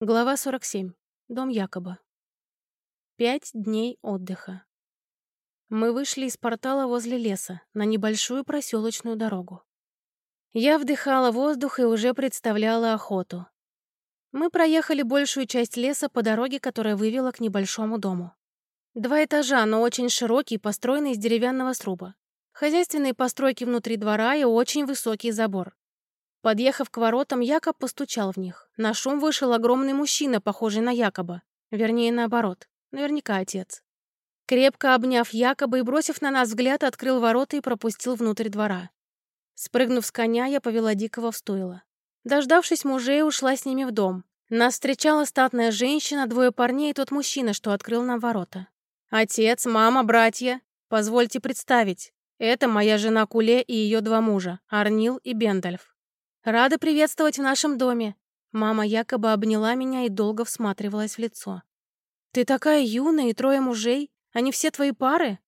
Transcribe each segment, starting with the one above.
Глава 47. Дом Якоба. Пять дней отдыха. Мы вышли из портала возле леса на небольшую проселочную дорогу. Я вдыхала воздух и уже представляла охоту. Мы проехали большую часть леса по дороге, которая вывела к небольшому дому. Два этажа, но очень широкий, построенный из деревянного сруба. Хозяйственные постройки внутри двора и очень высокий забор. Подъехав к воротам, Якоб постучал в них. На шум вышел огромный мужчина, похожий на Якоба. Вернее, наоборот. Наверняка отец. Крепко обняв Якоба и бросив на нас взгляд, открыл ворота и пропустил внутрь двора. Спрыгнув с коня, я повела Дикого в стойло. Дождавшись мужей, ушла с ними в дом. Нас встречала статная женщина, двое парней и тот мужчина, что открыл нам ворота. «Отец, мама, братья, позвольте представить. Это моя жена Куле и ее два мужа, Арнил и Бендальф. Рада приветствовать в нашем доме. Мама якобы обняла меня и долго всматривалась в лицо. Ты такая юная и трое мужей. Они все твои пары?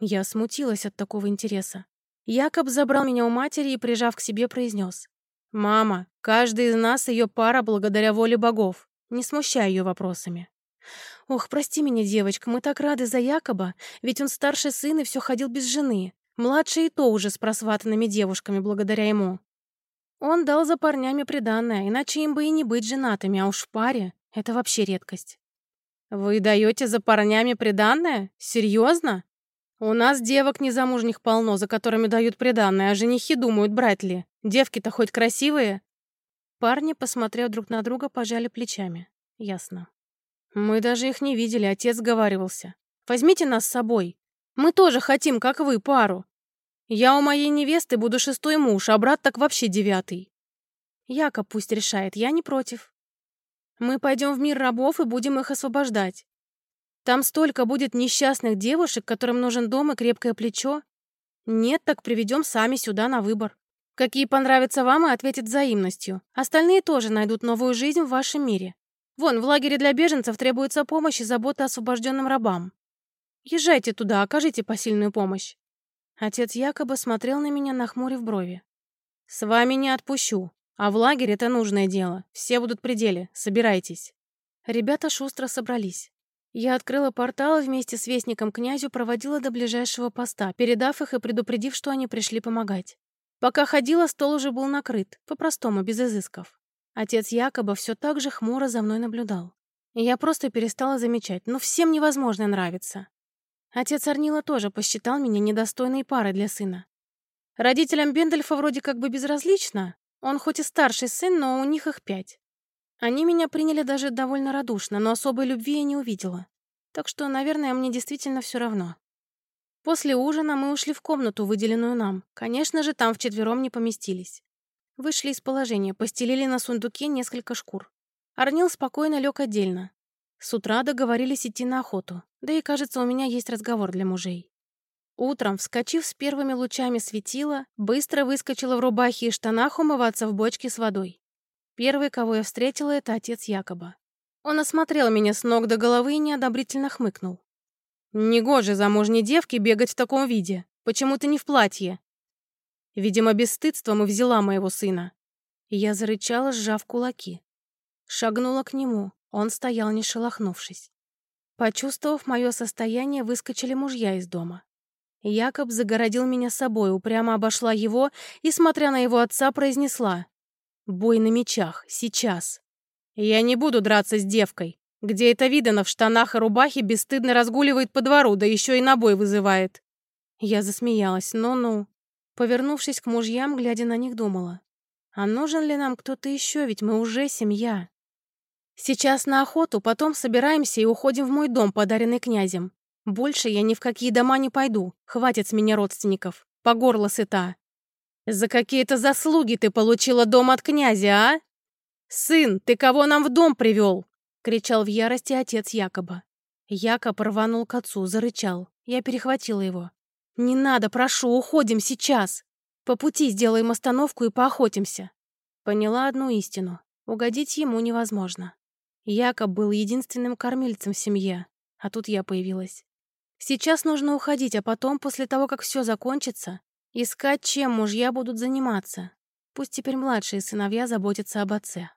Я смутилась от такого интереса. Якоб забрал меня у матери и, прижав к себе, произнес. «Мама, каждый из нас ее пара благодаря воле богов. Не смущай ее вопросами». «Ох, прости меня, девочка, мы так рады за Якоба, ведь он старший сын и все ходил без жены. Младший и то уже с просватанными девушками благодаря ему. Он дал за парнями приданное, иначе им бы и не быть женатыми, а уж в паре — это вообще редкость. «Вы даете за парнями приданное? Серьезно? У нас девок незамужних полно, за которыми дают приданное, а женихи думают, брать ли. Девки-то хоть красивые?» Парни, посмотрев друг на друга, пожали плечами. Ясно. «Мы даже их не видели, отец говаривался. Возьмите нас с собой. Мы тоже хотим, как вы, пару. Я у моей невесты буду шестой муж, а брат так вообще девятый. Якоб пусть решает, я не против. Мы пойдем в мир рабов и будем их освобождать. Там столько будет несчастных девушек, которым нужен дом и крепкое плечо. Нет, так приведем сами сюда на выбор. Какие понравятся вам, и ответят взаимностью. Остальные тоже найдут новую жизнь в вашем мире. Вон, в лагере для беженцев требуется помощь и забота освобожденным рабам. Езжайте туда, окажите посильную помощь. Отец якобы смотрел на меня, нахмурив брови. «С вами не отпущу. А в лагерь это нужное дело. Все будут при деле. Собирайтесь». Ребята шустро собрались. Я открыла портал и вместе с вестником князю проводила до ближайшего поста, передав их и предупредив, что они пришли помогать. Пока ходила, стол уже был накрыт, по-простому, без изысков. Отец якобы все так же хмуро за мной наблюдал. Я просто перестала замечать, ну всем невозможно нравится. Отец Арнила тоже посчитал меня недостойной парой для сына. Родителям Бендельфа вроде как бы безразлично. Он хоть и старший сын, но у них их пять. Они меня приняли даже довольно радушно, но особой любви я не увидела. Так что, наверное, мне действительно все равно. После ужина мы ушли в комнату, выделенную нам. Конечно же, там вчетвером не поместились. Вышли из положения, постелили на сундуке несколько шкур. Арнил спокойно лег отдельно. С утра договорились идти на охоту. Да и, кажется, у меня есть разговор для мужей. Утром, вскочив с первыми лучами светила, быстро выскочила в рубахе и штанах умываться в бочке с водой. Первый, кого я встретила, это отец Якоба. Он осмотрел меня с ног до головы и неодобрительно хмыкнул. «Негоже замужней девке бегать в таком виде. Почему ты не в платье?» Видимо, бесстыдством и взяла моего сына. Я зарычала, сжав кулаки. Шагнула к нему. Он стоял, не шелохнувшись. Почувствовав мое состояние, выскочили мужья из дома. Якоб загородил меня собой, упрямо обошла его и, смотря на его отца, произнесла. «Бой на мечах. Сейчас. Я не буду драться с девкой. Где это видано, в штанах и рубахе бесстыдно разгуливает по двору, да еще и на бой вызывает». Я засмеялась. «Ну-ну». Повернувшись к мужьям, глядя на них, думала. «А нужен ли нам кто-то еще, ведь мы уже семья?» Сейчас на охоту, потом собираемся и уходим в мой дом, подаренный князем. Больше я ни в какие дома не пойду. Хватит с меня родственников. По горло сыта. За какие-то заслуги ты получила дом от князя, а? Сын, ты кого нам в дом привел? Кричал в ярости отец Якоба. Якоб рванул к отцу, зарычал. Я перехватила его. «Не надо, прошу, уходим сейчас. По пути сделаем остановку и поохотимся». Поняла одну истину. Угодить ему невозможно. Якоб был единственным кормильцем в семье, а тут я появилась. Сейчас нужно уходить, а потом, после того, как все закончится, искать, чем мужья будут заниматься. Пусть теперь младшие сыновья заботятся об отце.